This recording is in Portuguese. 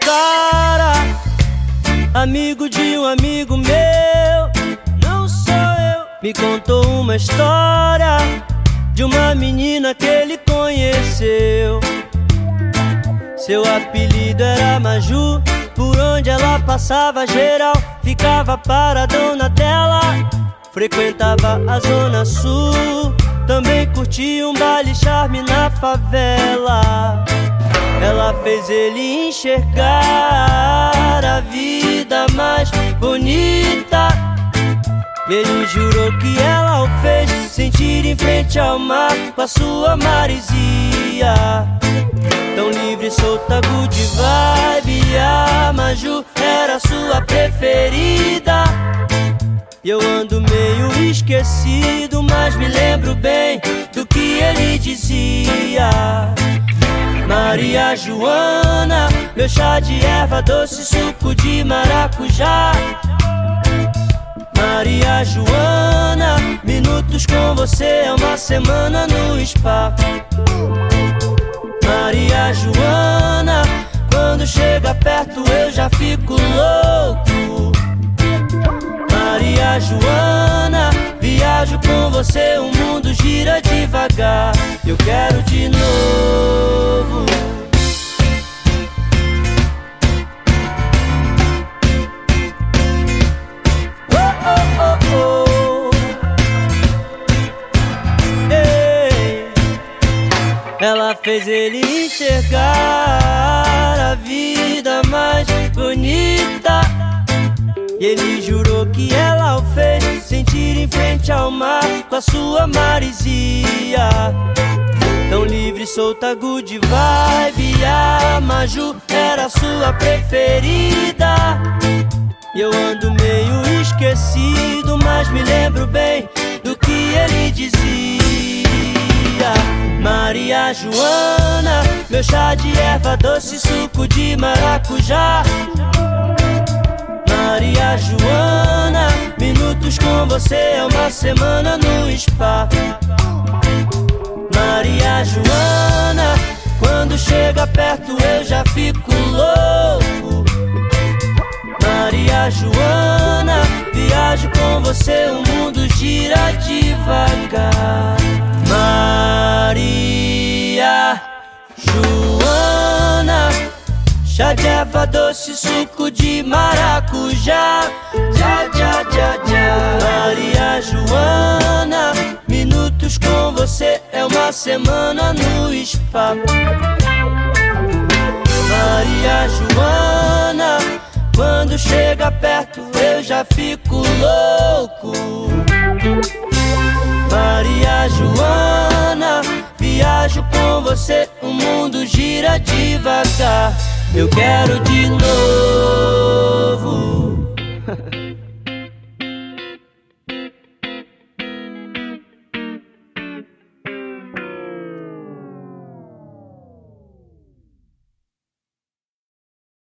cara, amigo de um amigo meu, não sou eu. Me contou uma história de uma menina que ele conheceu. Seu apelido era Maju, por onde ela passava geral, ficava paradona dela. Frequentava a zona sul, também curtia um baile charme na favela. Fez ele enxergar a vida mais bonita. Ele jurou que ela o fez sentir em frente ao mar com a sua marisia. Tão livre, solta, good vibe. A Maju era sua preferida. E eu ando meio esquecido, mas me lembro bem do que ele dizia. Maria Joana, meu chá de erva doce, suco de maracujá. Maria Joana, minutos com você é uma semana no spa. Maria Joana, quando chega perto eu já fico louco. Maria Joana, viajo com você, o mundo gira devagar. Eu quero de novo. Ela fez ele enxergar a vida mais bonita. E ele jurou que ela o fez sentir em frente ao mar com a sua marisia. Tão livre, solta, good vibe. A Maju era sua preferida. E eu ando meio esquecido, mas me lembro bem do que ele dizia. Joana, meu chá de erva doce, suco de maracujá. Maria Joana, minutos com você é uma semana no spa. Maria Joana, quando chega perto eu já fico louco. Maria Joana, viajo com você, o mundo gira devagar. Joana, chá de erva doce, suco de maracujá. Já, já, já, já. Maria Joana, minutos com você é uma semana no spa. Maria Joana, quando chega perto eu já fico louco. Maria Joana, viajo com você, gira devagar. Eu quero de novo.